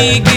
Big